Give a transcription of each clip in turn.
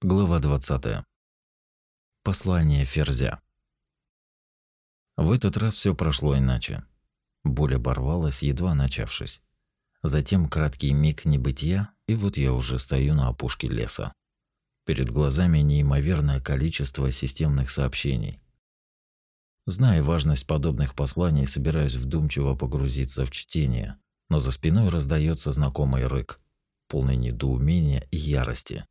Глава 20. Послание Ферзя. В этот раз все прошло иначе. Боль оборвалась, едва начавшись. Затем краткий миг небытия, и вот я уже стою на опушке леса. Перед глазами неимоверное количество системных сообщений. Зная важность подобных посланий, собираюсь вдумчиво погрузиться в чтение, но за спиной раздается знакомый рык, полный недоумения и ярости.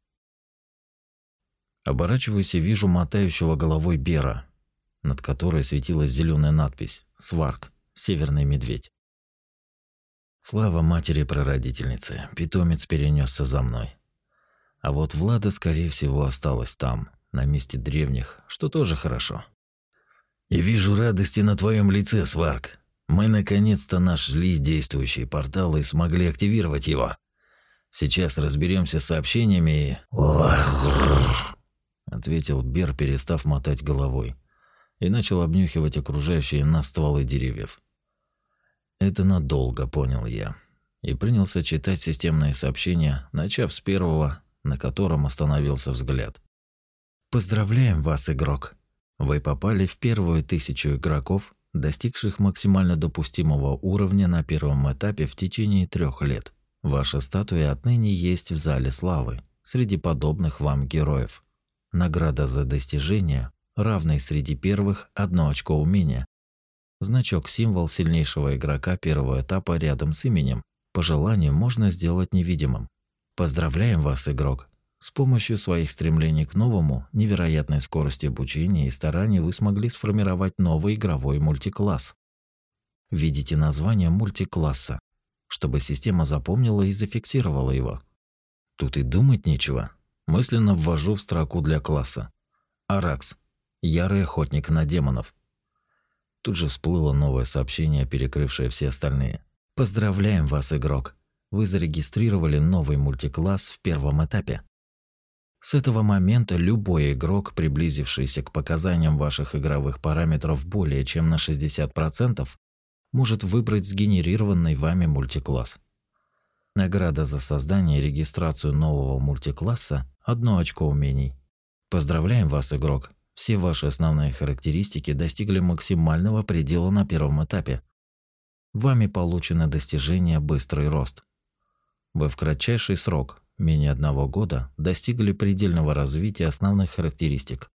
Оборачиваюсь и вижу мотающего головой Бера, над которой светилась зеленая надпись «Сварк. Северный медведь». Слава матери-прародительницы, питомец перенесся за мной. А вот Влада, скорее всего, осталась там, на месте древних, что тоже хорошо. «И вижу радости на твоем лице, Сварк. Мы наконец-то нашли действующий портал и смогли активировать его. Сейчас разберемся с сообщениями и ответил Бер, перестав мотать головой, и начал обнюхивать окружающие нас стволы деревьев. Это надолго, понял я, и принялся читать системные сообщения, начав с первого, на котором остановился взгляд. Поздравляем вас, игрок. Вы попали в первую тысячу игроков, достигших максимально допустимого уровня на первом этапе в течение трех лет. Ваша статуя отныне есть в зале славы среди подобных вам героев. Награда за достижение, равный среди первых одно очко умения. Значок-символ сильнейшего игрока первого этапа рядом с именем. По желанию можно сделать невидимым. Поздравляем вас, игрок. С помощью своих стремлений к новому, невероятной скорости обучения и стараний вы смогли сформировать новый игровой мультикласс. Видите название мультикласса, чтобы система запомнила и зафиксировала его. Тут и думать нечего. Мысленно ввожу в строку для класса. Аракс. Ярый охотник на демонов. Тут же всплыло новое сообщение, перекрывшее все остальные. Поздравляем вас, игрок. Вы зарегистрировали новый мультикласс в первом этапе. С этого момента любой игрок, приблизившийся к показаниям ваших игровых параметров более чем на 60%, может выбрать сгенерированный вами мультикласс. Награда за создание и регистрацию нового мультикласса – одно очко умений. Поздравляем вас, игрок. Все ваши основные характеристики достигли максимального предела на первом этапе. Вами получено достижение «Быстрый рост». Вы в кратчайший срок, менее одного года, достигли предельного развития основных характеристик,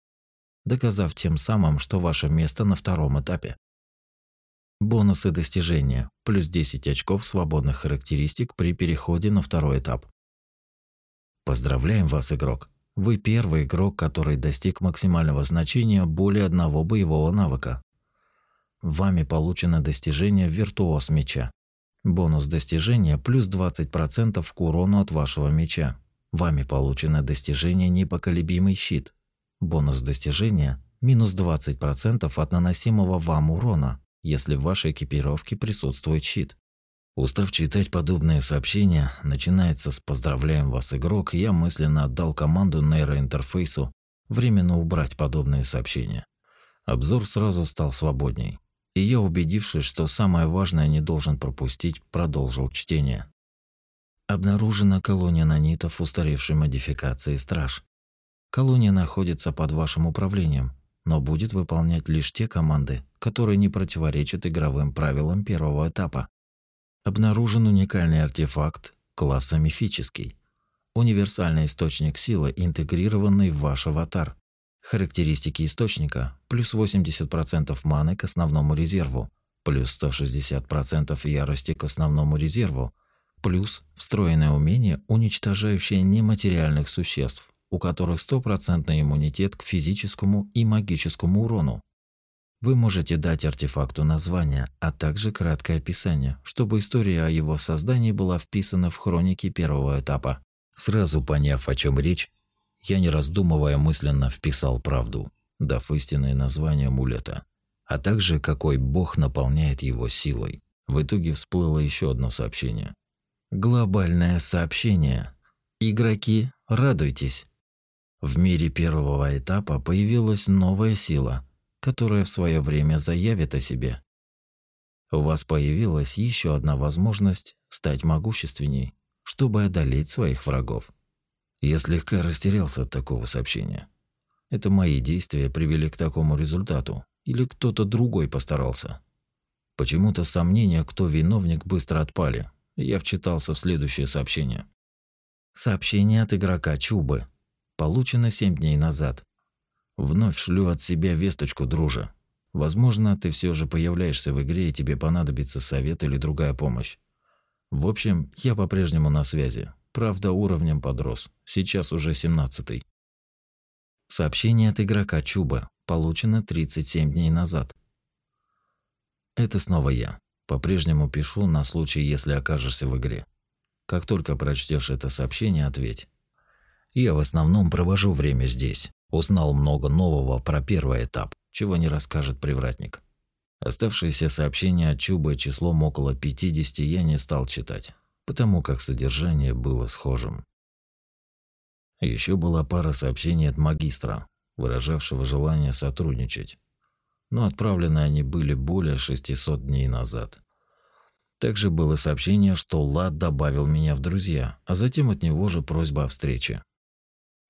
доказав тем самым, что ваше место на втором этапе. Бонусы достижения. Плюс 10 очков свободных характеристик при переходе на второй этап. Поздравляем вас, игрок. Вы первый игрок, который достиг максимального значения более одного боевого навыка. Вами получено достижение «Виртуоз меча». Бонус достижения плюс 20% к урону от вашего меча. Вами получено достижение «Непоколебимый щит». Бонус достижения минус 20% от наносимого вам урона если в вашей экипировке присутствует щит. Устав читать подобные сообщения, начинается с «Поздравляем вас, игрок», я мысленно отдал команду нейроинтерфейсу временно убрать подобные сообщения. Обзор сразу стал свободней, и я, убедившись, что самое важное не должен пропустить, продолжил чтение. Обнаружена колония нанитов устаревшей модификации «Страж». Колония находится под вашим управлением – но будет выполнять лишь те команды, которые не противоречат игровым правилам первого этапа. Обнаружен уникальный артефакт класса мифический. Универсальный источник силы, интегрированный в ваш аватар. Характеристики источника – плюс 80% маны к основному резерву, плюс 160% ярости к основному резерву, плюс встроенное умение, уничтожающее нематериальных существ, у которых стопроцентный иммунитет к физическому и магическому урону. Вы можете дать артефакту название, а также краткое описание, чтобы история о его создании была вписана в хроники первого этапа. Сразу поняв, о чем речь, я не раздумывая мысленно вписал правду, дав истинное название амулета, а также какой бог наполняет его силой. В итоге всплыло еще одно сообщение. Глобальное сообщение. Игроки, радуйтесь. В мире первого этапа появилась новая сила, которая в свое время заявит о себе. У вас появилась еще одна возможность стать могущественней, чтобы одолеть своих врагов. Я слегка растерялся от такого сообщения. Это мои действия привели к такому результату, или кто-то другой постарался? Почему-то сомнения, кто виновник, быстро отпали. Я вчитался в следующее сообщение. Сообщение от игрока Чубы. Получено 7 дней назад. Вновь шлю от себя весточку, друже. Возможно, ты все же появляешься в игре, и тебе понадобится совет или другая помощь. В общем, я по-прежнему на связи. Правда, уровнем подрос. Сейчас уже 17-й. Сообщение от игрока Чуба. Получено 37 дней назад. Это снова я. По-прежнему пишу на случай, если окажешься в игре. Как только прочтешь это сообщение, ответь. Я в основном провожу время здесь. Узнал много нового про первый этап, чего не расскажет привратник. Оставшиеся сообщения от Чубы числом около 50 я не стал читать, потому как содержание было схожим. Еще была пара сообщений от магистра, выражавшего желание сотрудничать, но отправлены они были более 600 дней назад. Также было сообщение, что Лад добавил меня в друзья, а затем от него же просьба о встрече.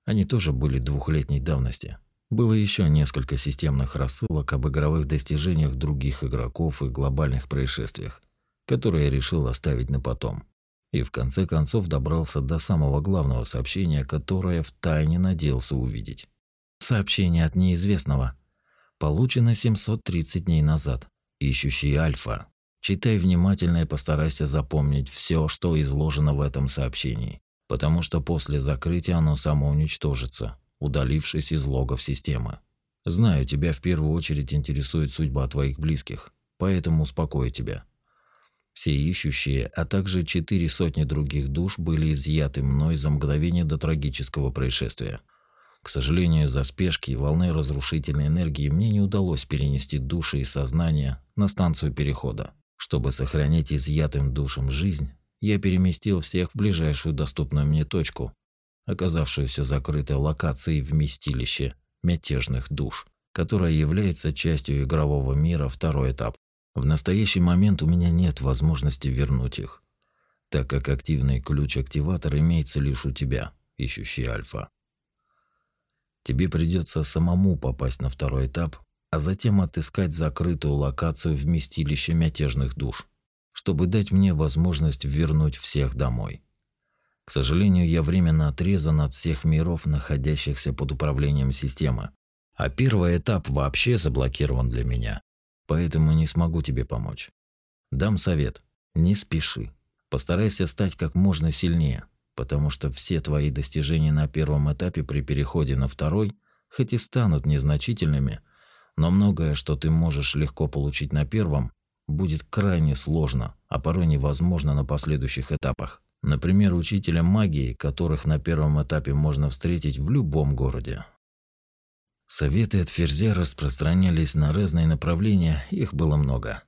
Они тоже были двухлетней давности. Было еще несколько системных рассылок об игровых достижениях других игроков и глобальных происшествиях, которые я решил оставить на потом. И в конце концов добрался до самого главного сообщения, которое втайне надеялся увидеть. Сообщение от неизвестного. Получено 730 дней назад. Ищущий Альфа. Читай внимательно и постарайся запомнить все, что изложено в этом сообщении, потому что после закрытия оно самоуничтожится удалившись из логов системы. Знаю, тебя в первую очередь интересует судьба твоих близких, поэтому успокою тебя. Все ищущие, а также четыре сотни других душ были изъяты мной за мгновение до трагического происшествия. К сожалению, из-за спешки и волны разрушительной энергии мне не удалось перенести души и сознание на станцию перехода. Чтобы сохранить изъятым душам жизнь, я переместил всех в ближайшую доступную мне точку оказавшуюся закрытой локацией вместилище мятежных душ, которая является частью игрового мира второй этап. В настоящий момент у меня нет возможности вернуть их, так как активный ключ-активатор имеется лишь у тебя, ищущий альфа. Тебе придется самому попасть на второй этап, а затем отыскать закрытую локацию вместилища мятежных душ, чтобы дать мне возможность вернуть всех домой. К сожалению, я временно отрезан от всех миров, находящихся под управлением системы. А первый этап вообще заблокирован для меня. Поэтому не смогу тебе помочь. Дам совет. Не спеши. Постарайся стать как можно сильнее, потому что все твои достижения на первом этапе при переходе на второй, хоть и станут незначительными, но многое, что ты можешь легко получить на первом, будет крайне сложно, а порой невозможно на последующих этапах. Например, учителя магии, которых на первом этапе можно встретить в любом городе. Советы от Ферзя распространялись на разные направления, их было много.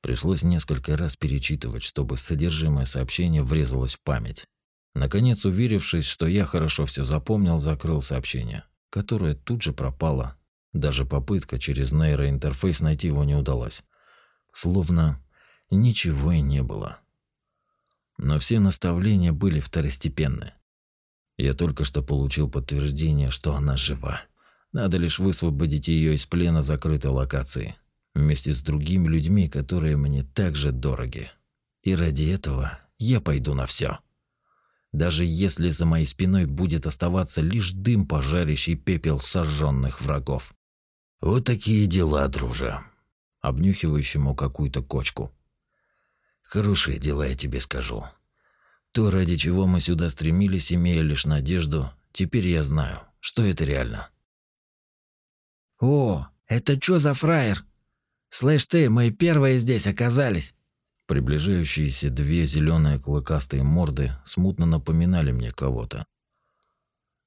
Пришлось несколько раз перечитывать, чтобы содержимое сообщения врезалось в память. Наконец, уверившись, что я хорошо все запомнил, закрыл сообщение, которое тут же пропало. Даже попытка через нейроинтерфейс найти его не удалась. Словно ничего и не было. Но все наставления были второстепенны. Я только что получил подтверждение, что она жива. Надо лишь высвободить ее из плена закрытой локации, вместе с другими людьми, которые мне также дороги. И ради этого я пойду на все. Даже если за моей спиной будет оставаться лишь дым, пожарящий пепел сожженных врагов. Вот такие дела, друже. Обнюхивающему какую-то кочку. Хорошие дела, я тебе скажу. То, ради чего мы сюда стремились, имея лишь надежду, теперь я знаю, что это реально. «О, это что за фраер? Слышь ты, мы первые здесь оказались!» Приближающиеся две зеленые клыкастые морды смутно напоминали мне кого-то.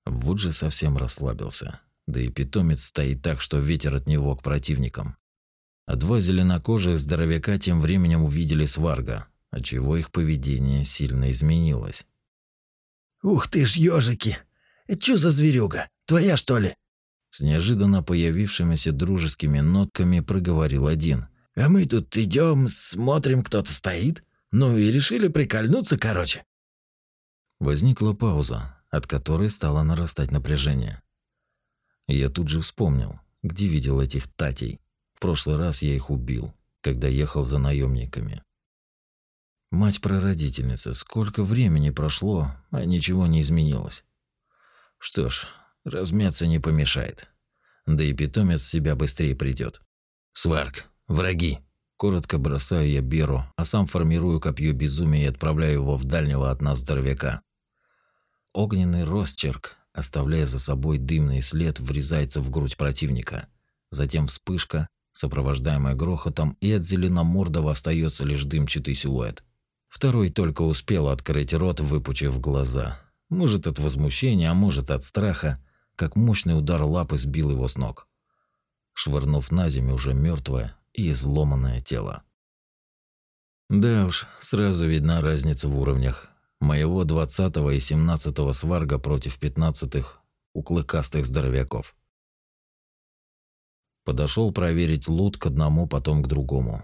Вот же совсем расслабился. Да и питомец стоит так, что ветер от него к противникам. А два зеленокожих здоровяка тем временем увидели сварга, отчего их поведение сильно изменилось. «Ух ты ж, ежики! Что за зверюга? Твоя, что ли?» С неожиданно появившимися дружескими нотками проговорил один. «А мы тут идем, смотрим, кто-то стоит. Ну и решили прикольнуться, короче». Возникла пауза. от которой стало нарастать напряжение. Я тут же вспомнил, где видел этих татей. Прошлый раз я их убил, когда ехал за наемниками. Мать-прародительница, сколько времени прошло, а ничего не изменилось. Что ж, размяться не помешает. Да и питомец себя быстрее придет. Сварк, враги. Коротко бросаю я Беру, а сам формирую копье безумия и отправляю его в дальнего от нас здоровяка. Огненный росчерк, оставляя за собой дымный след, врезается в грудь противника. Затем вспышка, сопровождаемая грохотом, и от зеленомордого остается лишь дымчатый силуэт. Второй только успел открыть рот, выпучив глаза. Может от возмущения, а может от страха, как мощный удар лапы сбил его с ног, швырнув на землю уже мертвое и изломанное тело. Да уж, сразу видна разница в уровнях. Моего двадцатого и семнадцатого сварга против пятнадцатых у клыкастых здоровяков. Подошел проверить лут к одному, потом к другому.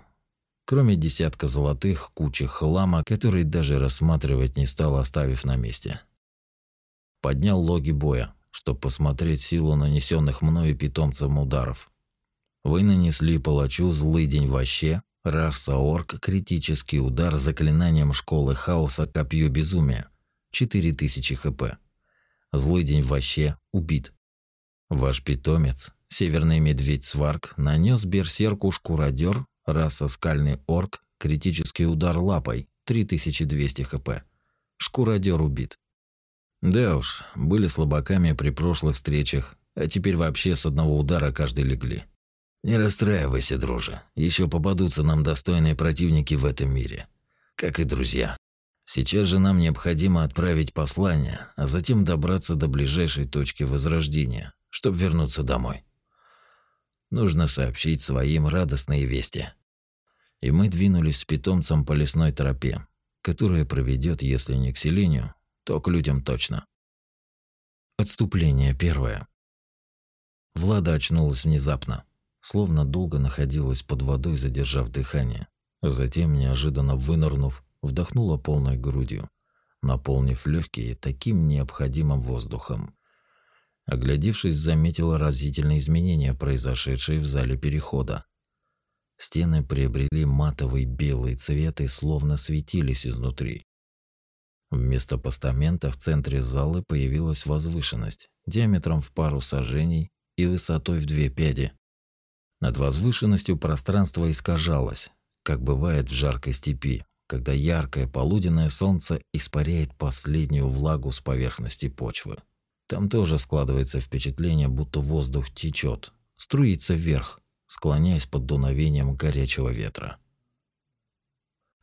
Кроме десятка золотых, кучи хлама, который даже рассматривать не стал, оставив на месте. Поднял логи боя, чтобы посмотреть силу нанесенных мною питомцам ударов. Вы нанесли палачу злый день вообще, Рарса Орк, критический удар заклинанием школы хаоса Копье Безумия, 4000 хп. Злый день вообще убит. Ваш питомец, Северный Медведь Сварк, нанес берсерку Шкуродер, раса Скальный Орк, критический удар лапой, 3200 хп. Шкуродер убит. Да уж, были слабаками при прошлых встречах, а теперь вообще с одного удара каждый легли. Не расстраивайся, друже. Еще попадутся нам достойные противники в этом мире. Как и друзья. Сейчас же нам необходимо отправить послание, а затем добраться до ближайшей точки возрождения, чтобы вернуться домой. Нужно сообщить своим радостные вести. И мы двинулись с питомцем по лесной тропе, которая проведет, если не к селению, то к людям точно. Отступление первое. Влада очнулась внезапно, словно долго находилась под водой, задержав дыхание. Затем, неожиданно вынырнув, вдохнула полной грудью, наполнив легкие таким необходимым воздухом. Оглядевшись, заметила разительные изменения, произошедшие в зале перехода. Стены приобрели матовый белый цвет и словно светились изнутри. Вместо постамента в центре зала появилась возвышенность диаметром в пару сажений и высотой в две пяди. Над возвышенностью пространство искажалось, как бывает в жаркой степи, когда яркое полуденное солнце испаряет последнюю влагу с поверхности почвы. Там тоже складывается впечатление, будто воздух течет, струится вверх, склоняясь под дуновением горячего ветра.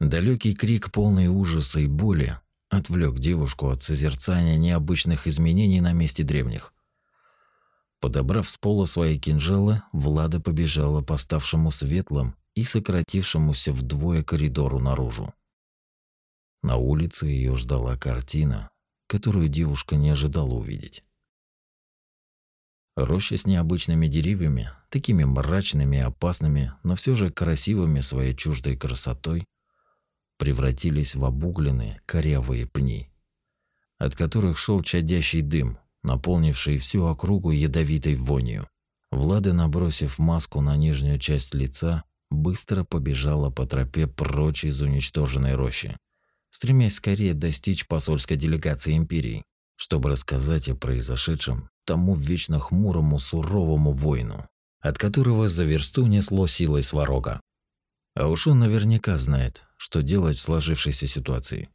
Далекий крик, полный ужаса и боли, отвлек девушку от созерцания необычных изменений на месте древних. Подобрав с пола свои кинжалы, Влада побежала по ставшему светлым и сократившемуся вдвое коридору наружу. На улице ее ждала картина, которую девушка не ожидала увидеть. Роща с необычными деревьями, такими мрачными и опасными, но все же красивыми своей чуждой красотой, превратились в обугленные корявые пни, от которых шел чадящий дым, наполнивший всю округу ядовитой вонью. Влада, набросив маску на нижнюю часть лица, быстро побежала по тропе прочь из уничтоженной рощи, стремясь скорее достичь посольской делегации империи, чтобы рассказать о произошедшем тому вечно хмурому суровому воину, от которого за версту несло силой сварога. А уж он наверняка знает, что делать в сложившейся ситуации.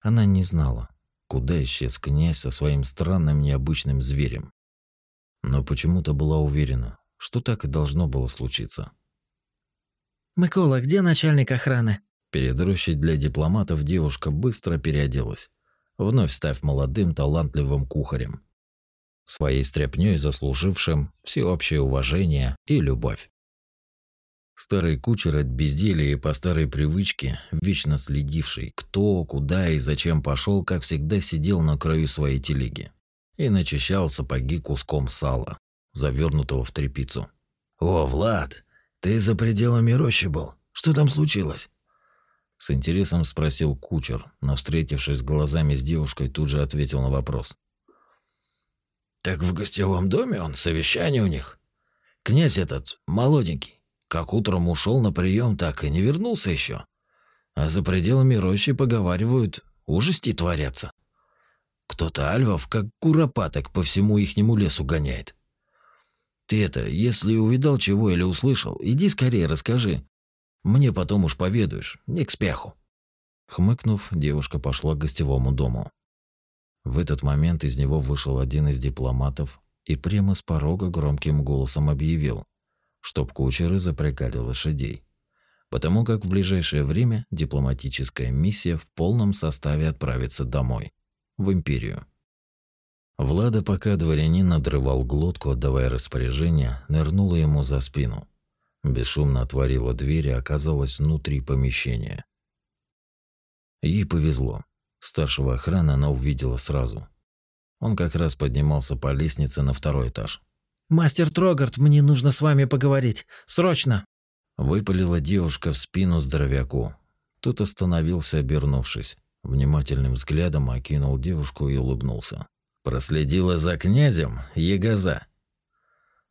Она не знала, куда исчез князь со своим странным необычным зверем. Но почему-то была уверена, что так и должно было случиться. «Микола, где начальник охраны?» Перед рощей для дипломатов девушка быстро переоделась, вновь став молодым талантливым кухарем, своей стряпнёй заслужившим всеобщее уважение и любовь. Старый кучер от безделья и по старой привычке, вечно следивший, кто, куда и зачем пошел, как всегда сидел на краю своей телеги и начищал сапоги куском сала, завернутого в тряпицу. «О, Влад, ты за пределами рощи был. Что там случилось?» С интересом спросил кучер, но встретившись глазами с девушкой, тут же ответил на вопрос. Так в гостевом доме он, совещание у них. Князь этот, молоденький, как утром ушел на прием, так и не вернулся еще. А за пределами рощи поговаривают, ужасти творятся. Кто-то альвов, как куропаток, по всему ихнему лесу гоняет. Ты это, если увидал чего или услышал, иди скорее расскажи. Мне потом уж поведаешь, не к спеху. Хмыкнув, девушка пошла к гостевому дому. В этот момент из него вышел один из дипломатов и прямо с порога громким голосом объявил, чтоб кучеры запрягали лошадей, потому как в ближайшее время дипломатическая миссия в полном составе отправится домой, в империю. Влада, пока дворянин надрывал глотку, отдавая распоряжение, нырнула ему за спину. Бесшумно отворила дверь и оказалась внутри помещения. Ей повезло. Старшего охраны она увидела сразу. Он как раз поднимался по лестнице на второй этаж. «Мастер Трогард, мне нужно с вами поговорить. Срочно!» Выпалила девушка в спину здоровяку. Тот остановился, обернувшись. Внимательным взглядом окинул девушку и улыбнулся. «Проследила за князем, ягоза!»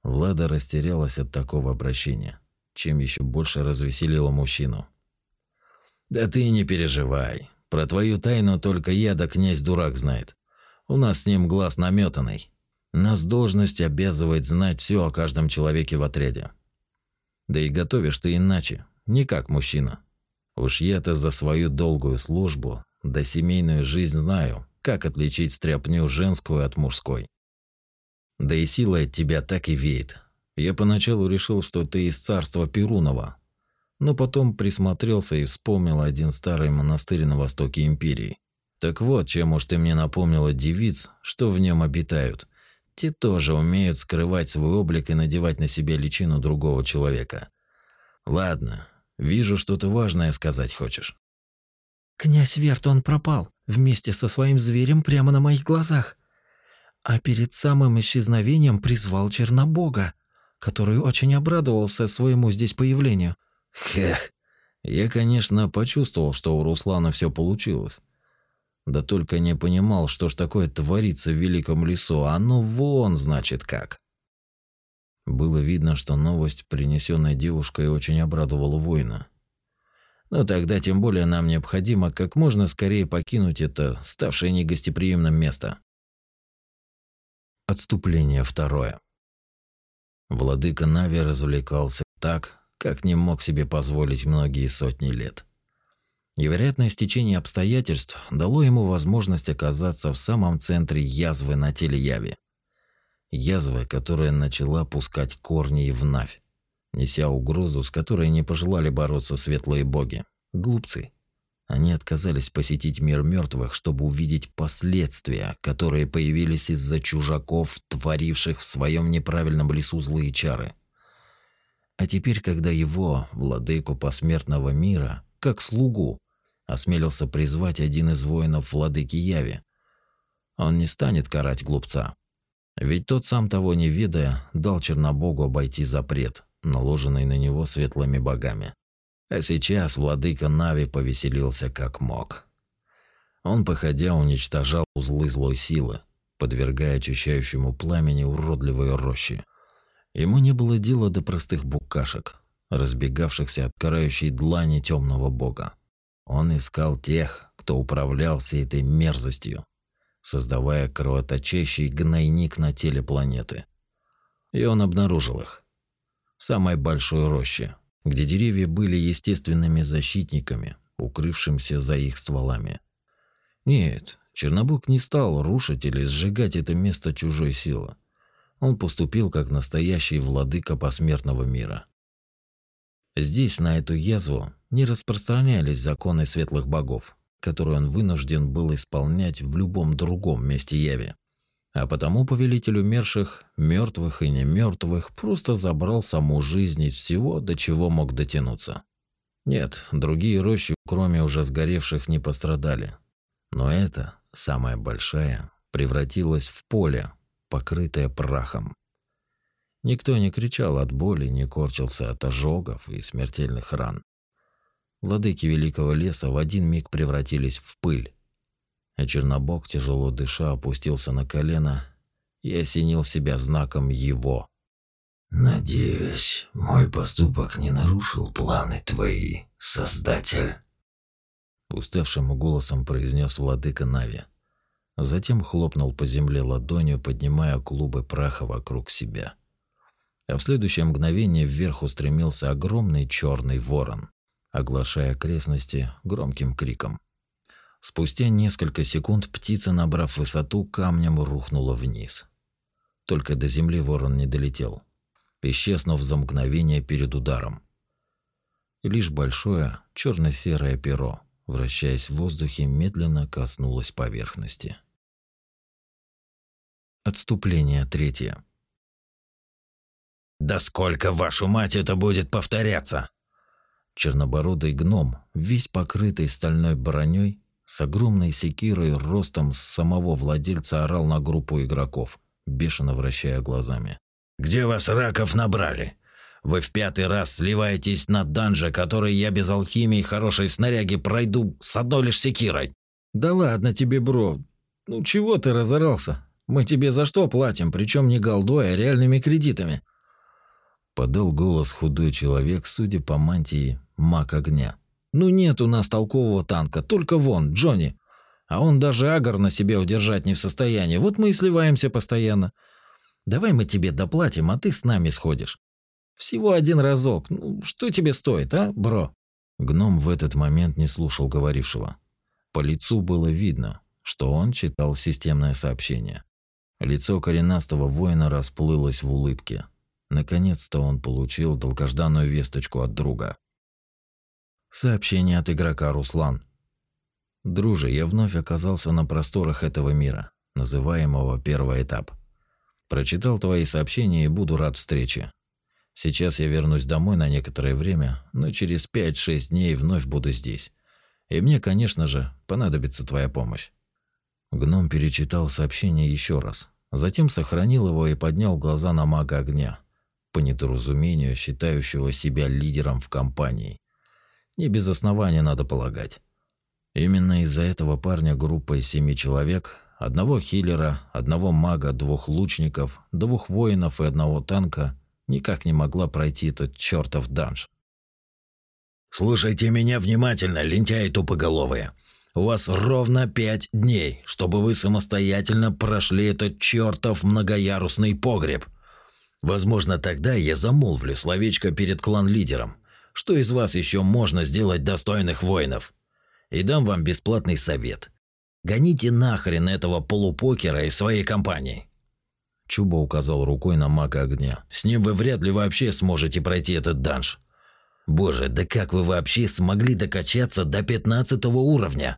Влада растерялась от такого обращения, чем еще больше развеселила мужчину. «Да ты не переживай. Про твою тайну только я да князь-дурак знает. У нас с ним глаз наметанный. Нас должность обязывает знать все о каждом человеке в отряде. Да и готовишь ты иначе, не как мужчина. Уж я-то за свою долгую службу да семейную жизнь знаю, как отличить стряпню женскую от мужской. Да и сила от тебя так и веет. Я поначалу решил, что ты из царства Перунова, но потом присмотрелся и вспомнил один старый монастырь на востоке империи. Так вот, чем уж ты мне напомнила девиц, что в нем обитают. Те тоже умеют скрывать свой облик и надевать на себя личину другого человека. Ладно, вижу, что-то важное сказать хочешь. Князь Верт, он пропал вместе со своим зверем прямо на моих глазах. А перед самым исчезновением призвал Чернобога, который очень обрадовался своему здесь появлению. Хех. Я, конечно, почувствовал, что у Руслана все получилось. Да только не понимал, что ж такое творится в великом лесу, а ну вон, значит, как. Было видно, что новость, принесенная девушкой, очень обрадовала воина. Но ну, тогда тем более нам необходимо как можно скорее покинуть это ставшее негостеприимным место. Отступление второе. Владыка Нави развлекался так, как не мог себе позволить многие сотни лет. И вероятное стечение обстоятельств дало ему возможность оказаться в самом центре язвы на теле Яви. Язвы, которая начала пускать корни и в Навь, неся угрозу, с которой не пожелали бороться светлые боги. Глупцы. Они отказались посетить мир мертвых, чтобы увидеть последствия, которые появились из-за чужаков, творивших в своем неправильном лесу злые чары – а теперь, когда его, владыку посмертного мира, как слугу, осмелился призвать один из воинов владыки Яви, он не станет карать глупца. Ведь тот, сам того не ведая, дал Чернобогу обойти запрет, наложенный на него светлыми богами. А сейчас владыка Нави повеселился как мог. Он, походя, уничтожал узлы злой силы, подвергая очищающему пламени уродливые рощи. Ему не было дела до простых букашек, разбегавшихся от карающей длани темного бога. Он искал тех, кто управлял всей этой мерзостью, создавая кровоточащий гнойник на теле планеты. И он обнаружил их. В самой большой роще, где деревья были естественными защитниками, укрывшимся за их стволами. Нет, Чернобог не стал рушить или сжигать это место чужой силы он поступил как настоящий владыка посмертного мира. Здесь на эту язву не распространялись законы светлых богов, которые он вынужден был исполнять в любом другом месте Яви. А потому повелитель умерших, мертвых и немертвых, просто забрал саму жизнь из всего, до чего мог дотянуться. Нет, другие рощи, кроме уже сгоревших, не пострадали. Но это, самая большая, превратилась в поле, покрытая прахом. Никто не кричал от боли, не корчился от ожогов и смертельных ран. владыки Великого Леса в один миг превратились в пыль. А Чернобог, тяжело дыша, опустился на колено и осенил себя знаком его. «Надеюсь, мой поступок не нарушил планы твои, Создатель». Уставшим голосом произнес владыка Нави. Затем хлопнул по земле ладонью, поднимая клубы праха вокруг себя. А в следующее мгновение вверх устремился огромный черный ворон, оглашая окрестности громким криком. Спустя несколько секунд птица, набрав высоту, камнем рухнула вниз. Только до земли ворон не долетел, исчезнув за мгновение перед ударом. Лишь большое черно-серое перо вращаясь в воздухе, медленно коснулась поверхности. Отступление третье. «Да сколько, вашу мать, это будет повторяться?» Чернобородый гном, весь покрытый стальной броней, с огромной секирой ростом с самого владельца орал на группу игроков, бешено вращая глазами. «Где вас раков набрали? Вы в пятый раз сливаетесь на данже, который я без алхимии и хорошей снаряги пройду с одной лишь секирой. Да ладно тебе, бро. Ну чего ты разорался? Мы тебе за что платим, причем не голдой, а реальными кредитами. Подал голос худой человек, судя по мантии, маг огня. Ну нет у нас толкового танка, только вон, Джонни. А он даже агар на себе удержать не в состоянии. Вот мы и сливаемся постоянно. Давай мы тебе доплатим, а ты с нами сходишь. Всего один разок. Ну, что тебе стоит, а, бро? Гном в этот момент не слушал говорившего. По лицу было видно, что он читал системное сообщение. Лицо коренастого воина расплылось в улыбке. Наконец-то он получил долгожданную весточку от друга. Сообщение от игрока Руслан. Друже, я вновь оказался на просторах этого мира, называемого первый этап. Прочитал твои сообщения и буду рад встрече. Сейчас я вернусь домой на некоторое время, но через 5-6 дней вновь буду здесь. И мне, конечно же, понадобится твоя помощь. Гном перечитал сообщение еще раз, затем сохранил его и поднял глаза на мага огня, по недоразумению считающего себя лидером в компании. Не без основания надо полагать. Именно из-за этого парня группа из семи человек, одного хиллера, одного мага, двух лучников, двух воинов и одного танка – никак не могла пройти этот чертов данж. «Слушайте меня внимательно, лентяи тупоголовые. У вас ровно пять дней, чтобы вы самостоятельно прошли этот чертов многоярусный погреб. Возможно, тогда я замолвлю словечко перед клан-лидером, что из вас еще можно сделать достойных воинов. И дам вам бесплатный совет. Гоните нахрен этого полупокера из своей компании. Чуба указал рукой на мага огня. «С ним вы вряд ли вообще сможете пройти этот данж. Боже, да как вы вообще смогли докачаться до пятнадцатого уровня?»